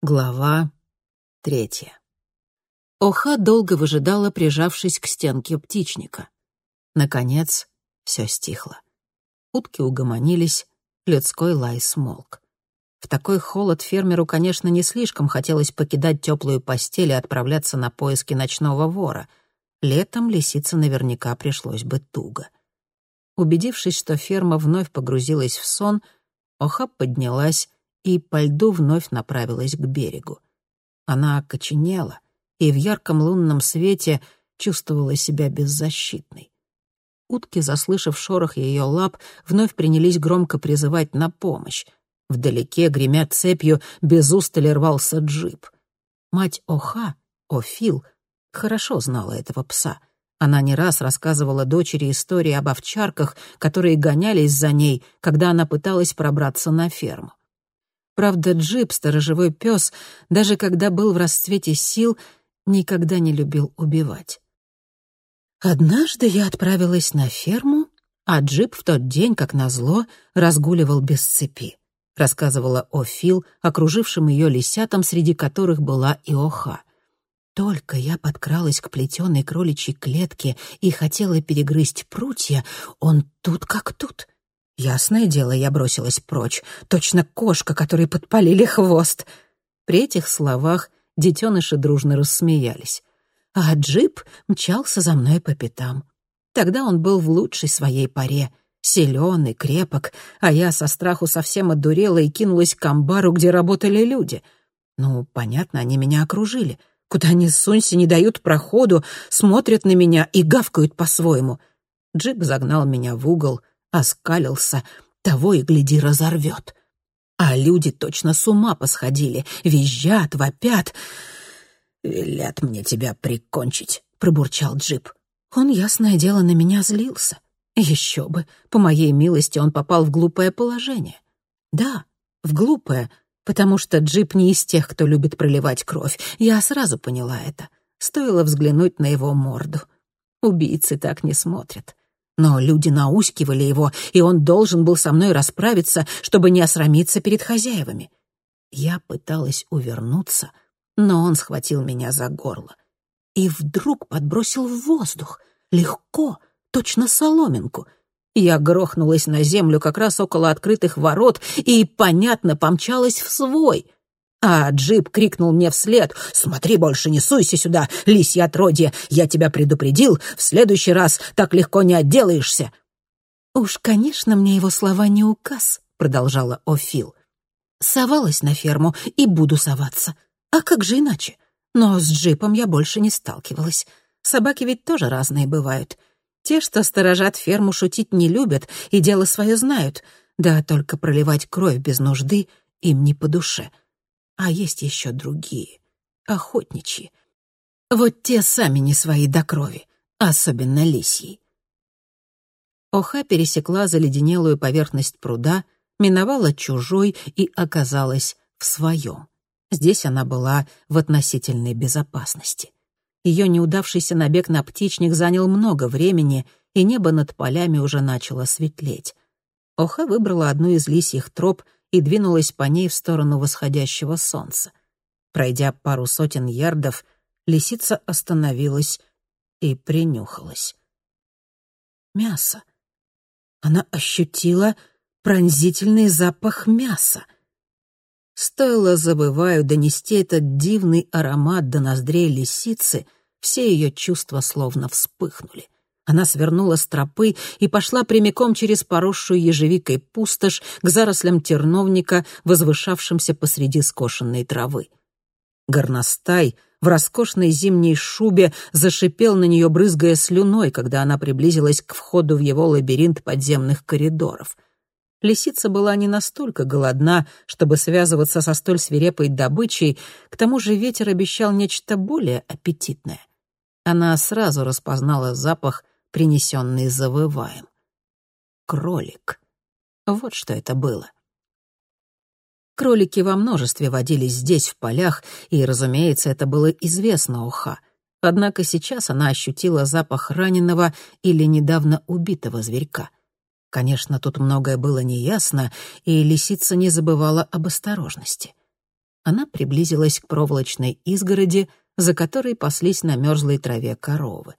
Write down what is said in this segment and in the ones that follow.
Глава третья. Оха долго выжидала, прижавшись к стенке птичника. Наконец, все стихло. Утки угомонились, людской лай смолк. В такой холод фермеру, конечно, не слишком хотелось покидать теплую постель и отправляться на поиски ночного вора. Летом лисице наверняка пришлось бы туго. Убедившись, что ферма вновь погрузилась в сон, Оха поднялась и по льду вновь направилась к берегу. Она окоченела и в ярком лунном свете чувствовала себя беззащитной. Утки, заслышав шорох ее лап, вновь принялись громко призывать на помощь. Вдалеке, гремя цепью, без устали рвался джип. Мать Оха, Офил, хорошо знала этого пса. Она не раз рассказывала дочери истории об овчарках, которые гонялись за ней, когда она пыталась пробраться на ферму. Правда, Джип, сторожевой пес, даже когда был в расцвете сил, никогда не любил убивать. Однажды я отправилась на ферму, а Джип в тот день, как назло, разгуливал без цепи. Рассказывала о Фил, окружившим ее лисятам, среди которых была и Оха. Только я подкралась к плетеной кроличьей клетке и хотела перегрызть прутья, он тут как тут — Ясное дело, я бросилась прочь, точно кошка, которой подпалили хвост. При этих словах детеныши дружно рассмеялись. А джип мчался за мной по пятам. Тогда он был в лучшей своей паре, силен и крепок, а я со страху совсем одурела и кинулась к амбару, где работали люди. Ну, понятно, они меня окружили. Куда ни сунься, не дают проходу, смотрят на меня и гавкают по-своему. Джип загнал меня в угол, оскалился, того и гляди разорвет. А люди точно с ума посходили, визжат, вопят. «Велят мне тебя прикончить», — пробурчал Джип. Он, ясное дело, на меня злился. Еще бы, по моей милости он попал в глупое положение. Да, в глупое, потому что Джип не из тех, кто любит проливать кровь. Я сразу поняла это. Стоило взглянуть на его морду. Убийцы так не смотрят. Но люди наускивали его, и он должен был со мной расправиться, чтобы не осрамиться перед хозяевами. Я пыталась увернуться, но он схватил меня за горло. И вдруг подбросил в воздух, легко, точно соломинку. Я грохнулась на землю как раз около открытых ворот и, понятно, помчалась в свой — а джип крикнул мне вслед. «Смотри, больше не суйся сюда, лисья отродье! Я тебя предупредил, в следующий раз так легко не отделаешься!» «Уж, конечно, мне его слова не указ», — продолжала Офил. «Совалась на ферму и буду соваться. А как же иначе? Но с джипом я больше не сталкивалась. Собаки ведь тоже разные бывают. Те, что сторожат ферму, шутить не любят и дело свое знают, да только проливать кровь без нужды им не по душе». А есть еще другие, охотничьи. Вот те сами не свои до крови, особенно лисьи. Оха пересекла заледенелую поверхность пруда, миновала чужой и оказалась в своем. Здесь она была в относительной безопасности. Ее неудавшийся набег на птичник занял много времени, и небо над полями уже начало светлеть. Оха выбрала одну из лисьих троп — и двинулась по ней в сторону восходящего солнца. Пройдя пару сотен ярдов, лисица остановилась и принюхалась. Мясо. Она ощутила пронзительный запах мяса. Стоило, забываю, донести этот дивный аромат до ноздрей лисицы, все ее чувства словно вспыхнули — она свернула с тропы и пошла прямиком через поросшую ежевикой пустошь к зарослям терновника, возвышавшимся посреди скошенной травы. Горностай в роскошной зимней шубе зашипел на нее, брызгая слюной, когда она приблизилась к входу в его лабиринт подземных коридоров. Лисица была не настолько голодна, чтобы связываться со столь свирепой добычей, к тому же ветер обещал нечто более аппетитное. Она сразу распознала запах принесенный завываем. Кролик. Вот что это было. Кролики во множестве водились здесь, в полях, и, разумеется, это было известно Оха. Однако сейчас она ощутила запах раненого или недавно убитого зверька. Конечно, тут многое было неясно, и лисица не забывала об осторожности. Она приблизилась к проволочной изгороди, за которой паслись на мерзлой траве коровы.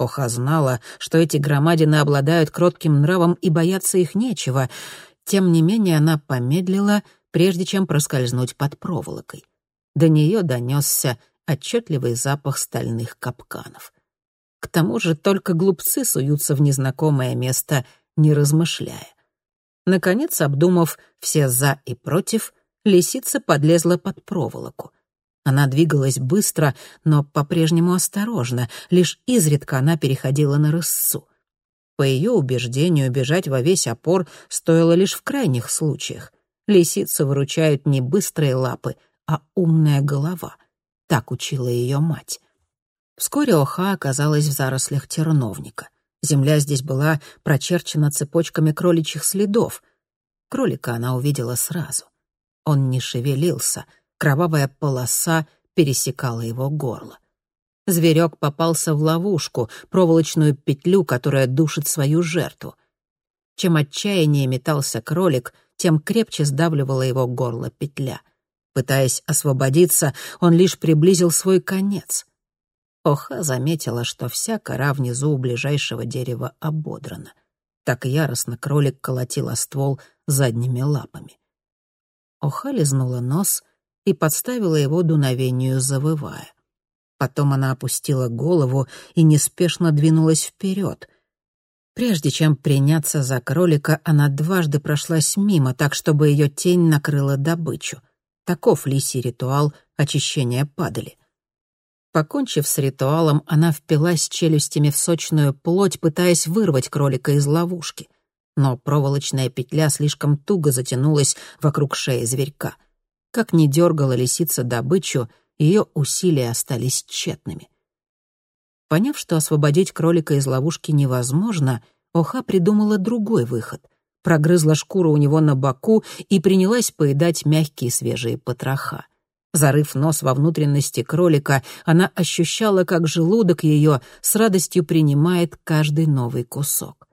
Оха знала, что эти громадины обладают кротким нравом и бояться их нечего. Тем не менее она помедлила, прежде чем проскользнуть под проволокой. До нее донесся отчетливый запах стальных капканов. К тому же только глупцы суются в незнакомое место, не размышляя. Наконец, обдумав все «за» и «против», лисица подлезла под проволоку. Она двигалась быстро, но по-прежнему осторожно, лишь изредка она переходила на рысцу. По ее убеждению, бежать во весь опор стоило лишь в крайних случаях. Лисицу выручают не быстрые лапы, а умная голова. Так учила ее мать. Вскоре Оха оказалась в зарослях терновника. Земля здесь была прочерчена цепочками кроличьих следов. Кролика она увидела сразу. Он не шевелился, кровавая полоса пересекала его горло. Зверек попался в ловушку, проволочную петлю, которая душит свою жертву. Чем отчаяннее метался кролик, тем крепче сдавливала его горло петля. Пытаясь освободиться, он лишь приблизил свой конец. Оха заметила, что вся кора внизу у ближайшего дерева ободрана. Так яростно кролик колотил о ствол задними лапами. Оха лизнула нос и подставила его дуновению, завывая. Потом она опустила голову и неспешно двинулась вперед. Прежде чем приняться за кролика, она дважды прошлась мимо, так чтобы ее тень накрыла добычу. Таков лисий ритуал очищения падали. Покончив с ритуалом, она впилась челюстями в сочную плоть, пытаясь вырвать кролика из ловушки. Но проволочная петля слишком туго затянулась вокруг шеи зверька. Как ни дергала лисица добычу, ее усилия остались тщетными. Поняв, что освободить кролика из ловушки невозможно, Оха придумала другой выход. Прогрызла шкуру у него на боку и принялась поедать мягкие свежие потроха. Зарыв нос во внутренности кролика, она ощущала, как желудок ее с радостью принимает каждый новый кусок.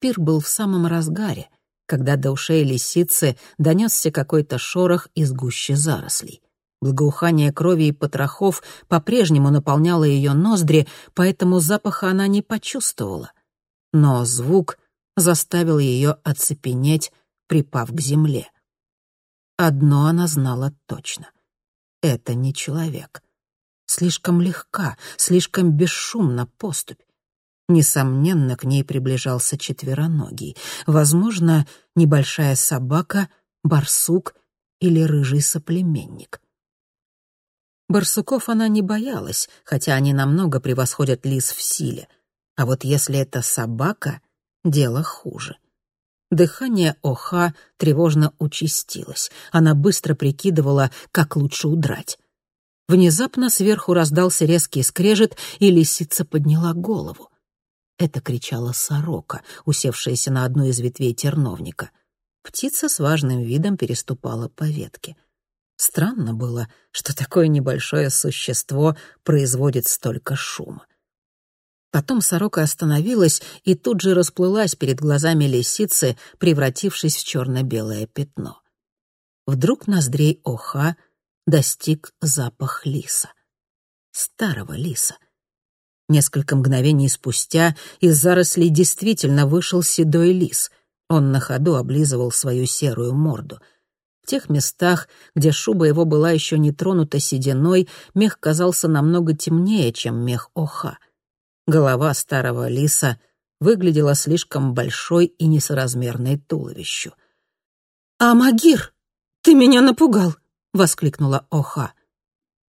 Пир был в самом разгаре, когда до ушей лисицы донесся какой-то шорох из гуще зарослей. Благоухание крови и потрохов по-прежнему наполняло ее ноздри, поэтому запаха она не почувствовала. Но звук заставил ее оцепенеть, припав к земле. Одно она знала точно. Это не человек. Слишком легка, слишком бесшумна поступь. Несомненно, к ней приближался четвероногий. Возможно, небольшая собака, барсук или рыжий соплеменник. Барсуков она не боялась, хотя они намного превосходят лис в силе. А вот если это собака, дело хуже — Дыхание Оха тревожно участилось. Она быстро прикидывала, как лучше удрать. Внезапно сверху раздался резкий скрежет, и лисица подняла голову. Это кричала сорока, усевшаяся на одну из ветвей терновника. Птица с важным видом переступала по ветке. Странно было, что такое небольшое существо производит столько шума. Потом сорока остановилась и тут же расплылась перед глазами лисицы, превратившись в черно-белое пятно. Вдруг ноздрей Оха достиг запах лиса. Старого лиса. Несколько мгновений спустя из зарослей действительно вышел седой лис. Он на ходу облизывал свою серую морду. В тех местах, где шуба его была еще не тронута сединой, мех казался намного темнее, чем мех Оха — Голова старого лиса выглядела слишком большой и несоразмерной туловищу. «Амагир, ты меня напугал!» — воскликнула Оха.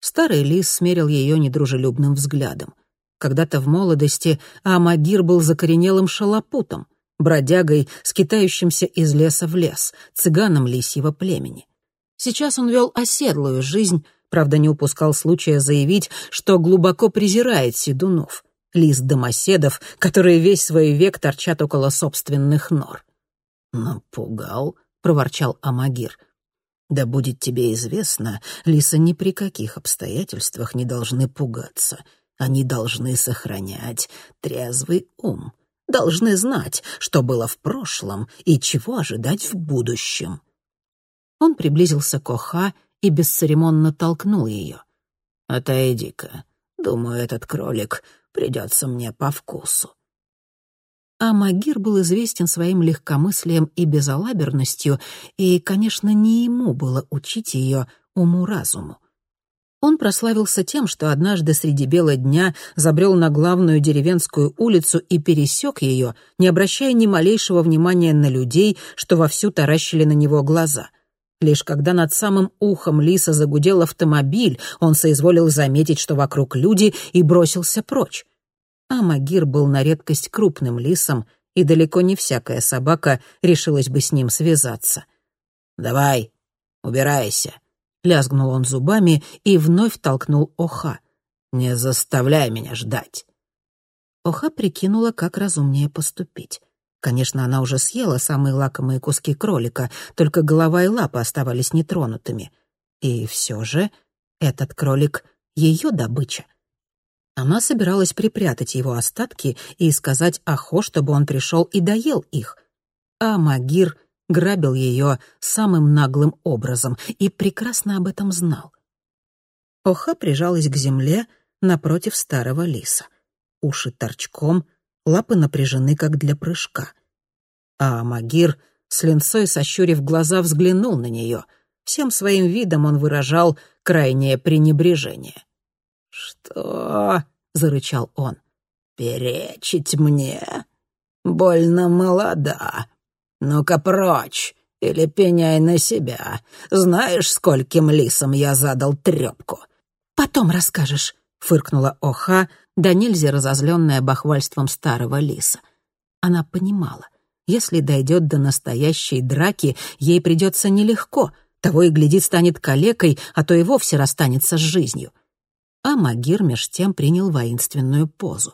Старый лис смерил ее недружелюбным взглядом. Когда-то в молодости Амагир был закоренелым шалопутом, бродягой, скитающимся из леса в лес, цыганом лисьего племени. Сейчас он вел оседлую жизнь, правда, не упускал случая заявить, что глубоко презирает седунов — лис домоседов, которые весь свой век торчат около собственных нор. «Напугал», — проворчал Амагир. «Да будет тебе известно, лисы ни при каких обстоятельствах не должны пугаться. Они должны сохранять трезвый ум, должны знать, что было в прошлом и чего ожидать в будущем». Он приблизился к Оха и бесцеремонно толкнул ее. «Отойди-ка. Думаю, этот кролик придется мне по вкусу». А Магир был известен своим легкомыслием и безалаберностью, и, конечно, не ему было учить ее уму-разуму. Он прославился тем, что однажды среди бела дня забрел на главную деревенскую улицу и пересек ее, не обращая ни малейшего внимания на людей, что вовсю таращили на него глаза. Лишь когда над самым ухом лиса загудел автомобиль, он соизволил заметить, что вокруг люди, и бросился прочь. А Магир был на редкость крупным лисом, и далеко не всякая собака решилась бы с ним связаться. «Давай, убирайся», Лязгнул он зубами и вновь толкнул Оха. «Не заставляй меня ждать». Оха прикинула, как разумнее поступить. Конечно, она уже съела самые лакомые куски кролика, только голова и лапы оставались нетронутыми. И все же этот кролик — ее добыча. Она собиралась припрятать его остатки и сказать Ахо, чтобы он пришел и доел их. А Магир грабил ее самым наглым образом и прекрасно об этом знал. Оха прижалась к земле напротив старого лиса. Уши торчком, лапы напряжены, как для прыжка. А Магир, с линцой сощурив глаза, взглянул на нее. Всем своим видом он выражал крайнее пренебрежение. «Что?» — зарычал он. «Перечить мне? Больно молода. «Ну-ка прочь, или пеняй на себя. Знаешь, скольким лисам я задал трёпку?» «Потом расскажешь», — фыркнула Оха, да нельзя разозленная бахвальством старого лиса. Она понимала, если дойдет до настоящей драки, ей придется нелегко, того и глядит станет калекой, а то и вовсе расстанется с жизнью. А Магир меж тем принял воинственную позу.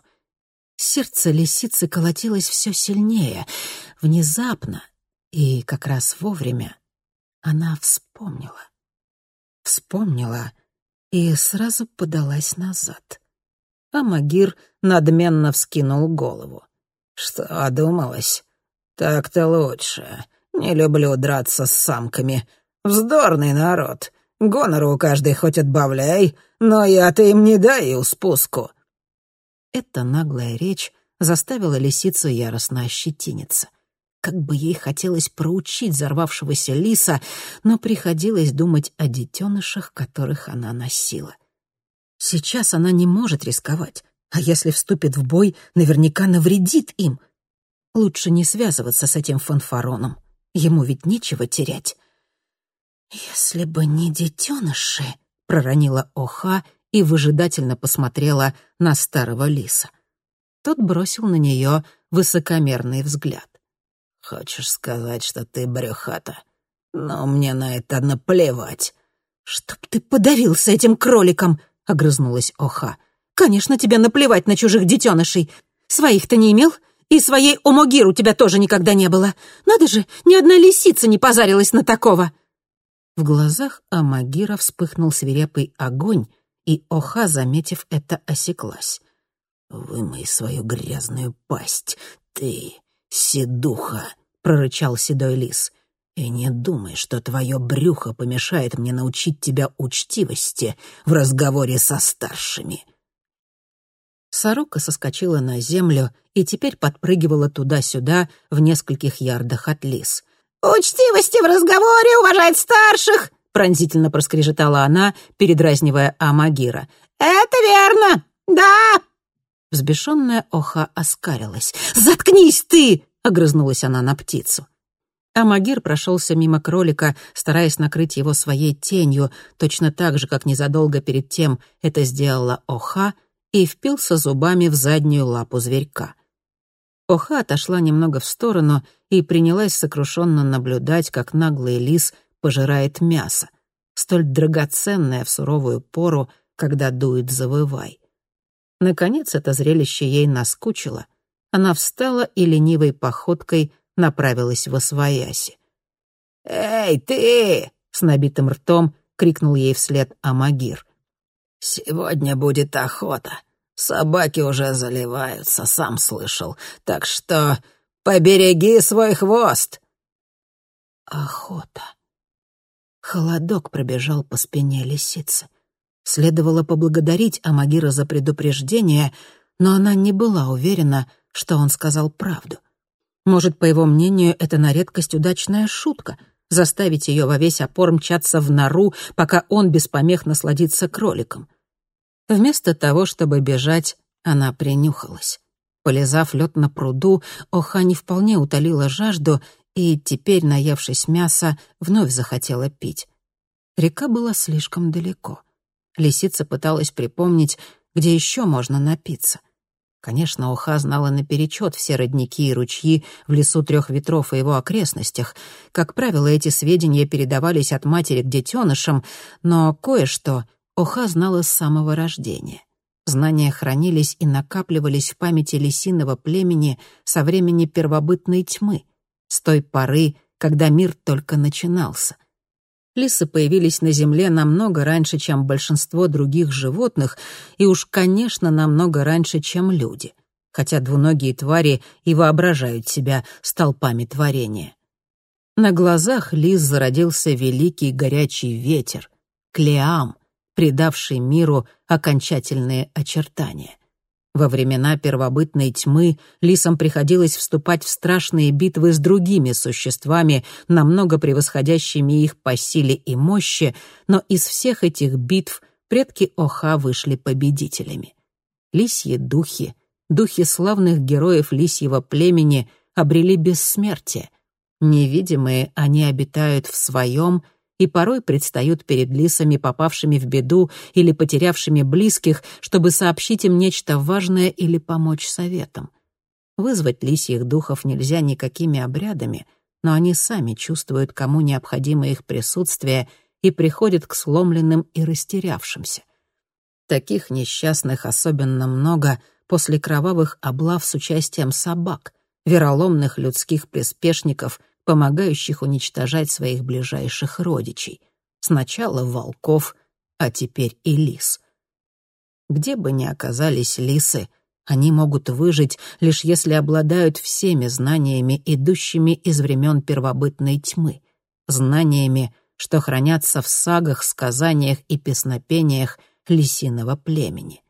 Сердце лисицы колотилось все сильнее. Внезапно и как раз вовремя она вспомнила. Вспомнила и сразу подалась назад. А Магир надменно вскинул голову. «Что одумалась? Так-то лучше. Не люблю драться с самками. Вздорный народ. Гонору у каждой хоть отбавляй, но я-то им не даю спуску». Эта наглая речь заставила лисицу яростно ощетиниться. Как бы ей хотелось проучить взорвавшегося лиса, но приходилось думать о детенышах, которых она носила. Сейчас она не может рисковать, а если вступит в бой, наверняка навредит им. Лучше не связываться с этим фанфароном. Ему ведь нечего терять. «Если бы не детеныши», — проронила Оха и выжидательно посмотрела на старого лиса. Тот бросил на нее высокомерный взгляд. «Хочешь сказать, что ты брюхата? Но мне на это наплевать». «Чтоб ты подавился этим кроликом!» — огрызнулась Оха. «Конечно, тебе наплевать на чужих детенышей. Своих-то не имел, и своей омогир у тебя тоже никогда не было. Надо же, ни одна лисица не позарилась на такого!» В глазах Амагира вспыхнул свирепый огонь, и Оха, заметив это, осеклась. «Вымой свою грязную пасть, ты, седуха!» — прорычал седой лис. «И не думай, что твое брюхо помешает мне научить тебя учтивости в разговоре со старшими». Сорока соскочила на землю и теперь подпрыгивала туда-сюда в нескольких ярдах от лис. «Учтивости в разговоре, уважать старших!» пронзительно проскрежетала она, передразнивая Амагира. «Это верно! Да!» Взбешенная Оха оскарилась. «Заткнись ты!» — огрызнулась она на птицу. Амагир прошелся мимо кролика, стараясь накрыть его своей тенью, точно так же, как незадолго перед тем это сделала Оха, и впился зубами в заднюю лапу зверька. Оха отошла немного в сторону и принялась сокрушенно наблюдать, как наглый лис пожирает мясо, столь драгоценное в суровую пору, когда дует завывай. Наконец это зрелище ей наскучило. Она встала и ленивой походкой направилась во свояси. «Эй, ты!» — с набитым ртом крикнул ей вслед Амагир. «Сегодня будет охота. Собаки уже заливаются, сам слышал. Так что побереги свой хвост». Охота. Холодок пробежал по спине лисицы. Следовало поблагодарить Амагира за предупреждение, но она не была уверена, что он сказал правду. Может, по его мнению, это на редкость удачная шутка — заставить ее во весь опор мчаться в нору, пока он без помех насладится кроликом. Вместо того, чтобы бежать, она принюхалась. Полезав лед на пруду, Оха не вполне утолила жажду и теперь, наевшись мяса, вновь захотела пить. Река была слишком далеко. Лисица пыталась припомнить, где еще можно напиться. Конечно, Оха знала наперечет все родники и ручьи в лесу трех ветров и его окрестностях. Как правило, эти сведения передавались от матери к детенышам, но кое-что Оха знала с самого рождения. Знания хранились и накапливались в памяти лисиного племени со времени первобытной тьмы, с той поры, когда мир только начинался. Лисы появились на Земле намного раньше, чем большинство других животных, и уж, конечно, намного раньше, чем люди, хотя двуногие твари и воображают себя столпами творения. На глазах лис зародился великий горячий ветер, Клеам — придавший миру окончательные очертания. Во времена первобытной тьмы лисам приходилось вступать в страшные битвы с другими существами, намного превосходящими их по силе и мощи, но из всех этих битв предки Оха вышли победителями. Лисьи духи, духи славных героев лисьего племени обрели бессмертие. Невидимые они обитают в своем — и порой предстают перед лисами, попавшими в беду или потерявшими близких, чтобы сообщить им нечто важное или помочь советом. Вызвать лисьих духов нельзя никакими обрядами, но они сами чувствуют, кому необходимо их присутствие, и приходят к сломленным и растерявшимся. Таких несчастных особенно много после кровавых облав с участием собак, вероломных людских приспешников — помогающих уничтожать своих ближайших родичей. Сначала волков, а теперь и лис. Где бы ни оказались лисы, они могут выжить, лишь если обладают всеми знаниями, идущими из времен первобытной тьмы, знаниями, что хранятся в сагах, сказаниях и песнопениях лисиного племени.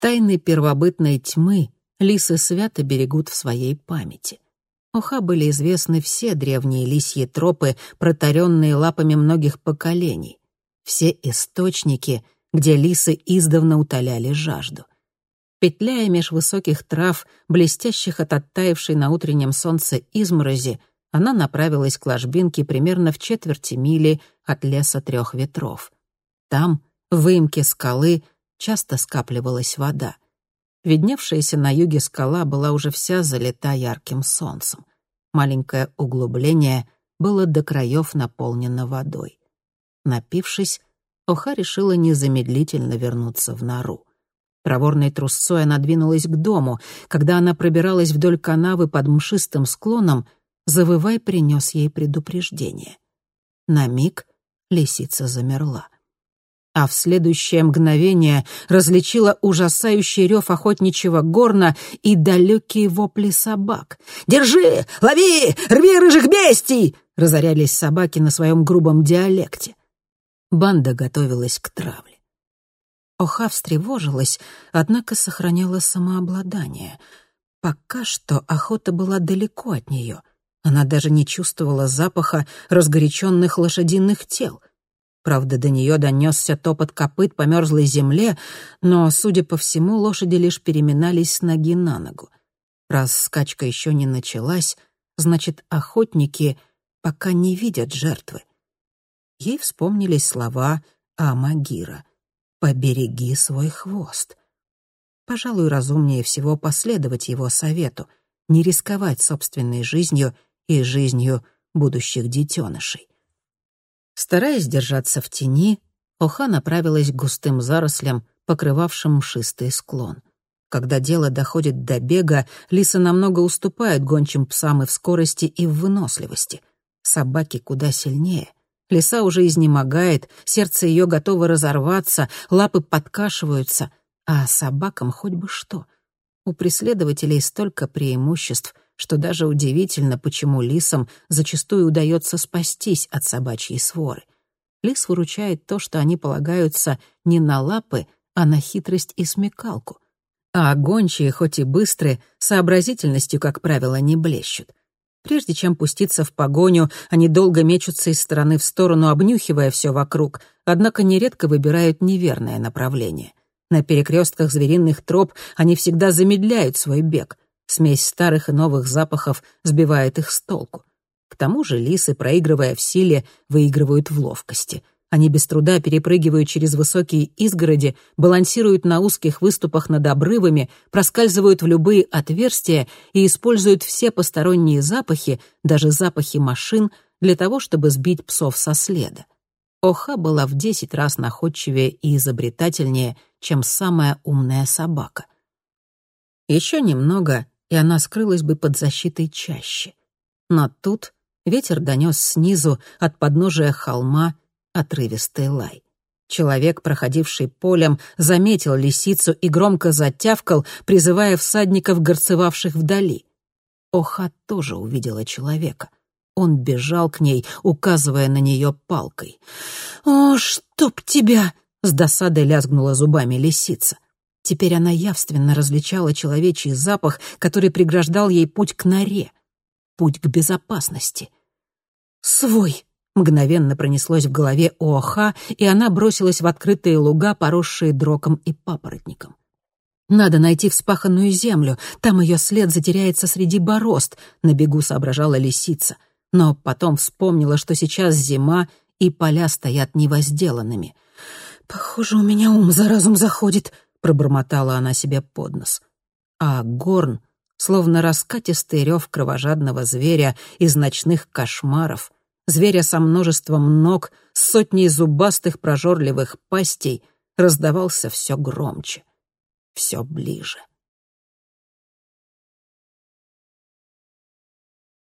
Тайны первобытной тьмы лисы свято берегут в своей памяти. Уха были известны все древние лисьи тропы, протаренные лапами многих поколений, все источники, где лисы издавна утоляли жажду. Петляя меж высоких трав, блестящих от оттаившей на утреннем солнце изморози, она направилась к ложбинке примерно в четверти мили от леса трех ветров. Там, в выемке скалы, часто скапливалась вода — Видневшаяся на юге скала была уже вся залита ярким солнцем. Маленькое углубление было до краев наполнено водой. Напившись, Оха решила незамедлительно вернуться в нору. Проворной трусцой она двинулась к дому. Когда она пробиралась вдоль канавы под мшистым склоном, завывай принес ей предупреждение. На миг лисица замерла а в следующее мгновение различила ужасающий рев охотничьего горна и далекие вопли собак. «Держи! Лови! Рви рыжих бестий!» — разорялись собаки на своем грубом диалекте. Банда готовилась к травле. Оха встревожилась, однако сохраняла самообладание. Пока что охота была далеко от нее. Она даже не чувствовала запаха разгоряченных лошадиных тел — Правда, до нее донесся топот копыт по мерзлой земле, но, судя по всему, лошади лишь переминались с ноги на ногу. Раз скачка еще не началась, значит, охотники пока не видят жертвы. Ей вспомнились слова Амагира «Побереги свой хвост». Пожалуй, разумнее всего последовать его совету, не рисковать собственной жизнью и жизнью будущих детенышей. Стараясь держаться в тени, Оха направилась к густым зарослям, покрывавшим мшистый склон. Когда дело доходит до бега, лисы намного уступают гончим псам и в скорости, и в выносливости. Собаки куда сильнее. Лиса уже изнемогает, сердце ее готово разорваться, лапы подкашиваются, а собакам хоть бы что. У преследователей столько преимуществ, что даже удивительно, почему лисам зачастую удается спастись от собачьей своры. Лис выручает то, что они полагаются не на лапы, а на хитрость и смекалку. А гончие, хоть и быстрые, сообразительностью, как правило, не блещут. Прежде чем пуститься в погоню, они долго мечутся из стороны в сторону, обнюхивая все вокруг, однако нередко выбирают неверное направление. На перекрестках звериных троп они всегда замедляют свой бег. Смесь старых и новых запахов сбивает их с толку. К тому же лисы, проигрывая в силе, выигрывают в ловкости — они без труда перепрыгивают через высокие изгороди, балансируют на узких выступах над обрывами, проскальзывают в любые отверстия и используют все посторонние запахи, даже запахи машин, для того, чтобы сбить псов со следа. Оха была в десять раз находчивее и изобретательнее, чем самая умная собака. Еще немного, и она скрылась бы под защитой чаще. Но тут ветер донес снизу, от подножия холма, отрывистый лай. Человек, проходивший полем, заметил лисицу и громко затявкал, призывая всадников, горцевавших вдали. Оха тоже увидела человека. Он бежал к ней, указывая на нее палкой. «О, чтоб тебя!» — с досадой лязгнула зубами лисица. Теперь она явственно различала человечий запах, который преграждал ей путь к норе, путь к безопасности. «Свой!» Мгновенно пронеслось в голове ООХ, и она бросилась в открытые луга, поросшие дроком и папоротником. «Надо найти вспаханную землю, там ее след затеряется среди борозд», — на бегу соображала лисица. Но потом вспомнила, что сейчас зима, и поля стоят невозделанными. «Похоже, у меня ум за разум заходит», — пробормотала она себе под нос. А горн, словно раскатистый рев кровожадного зверя из ночных кошмаров — зверя со множеством ног, с сотней зубастых прожорливых пастей, раздавался все громче, все ближе.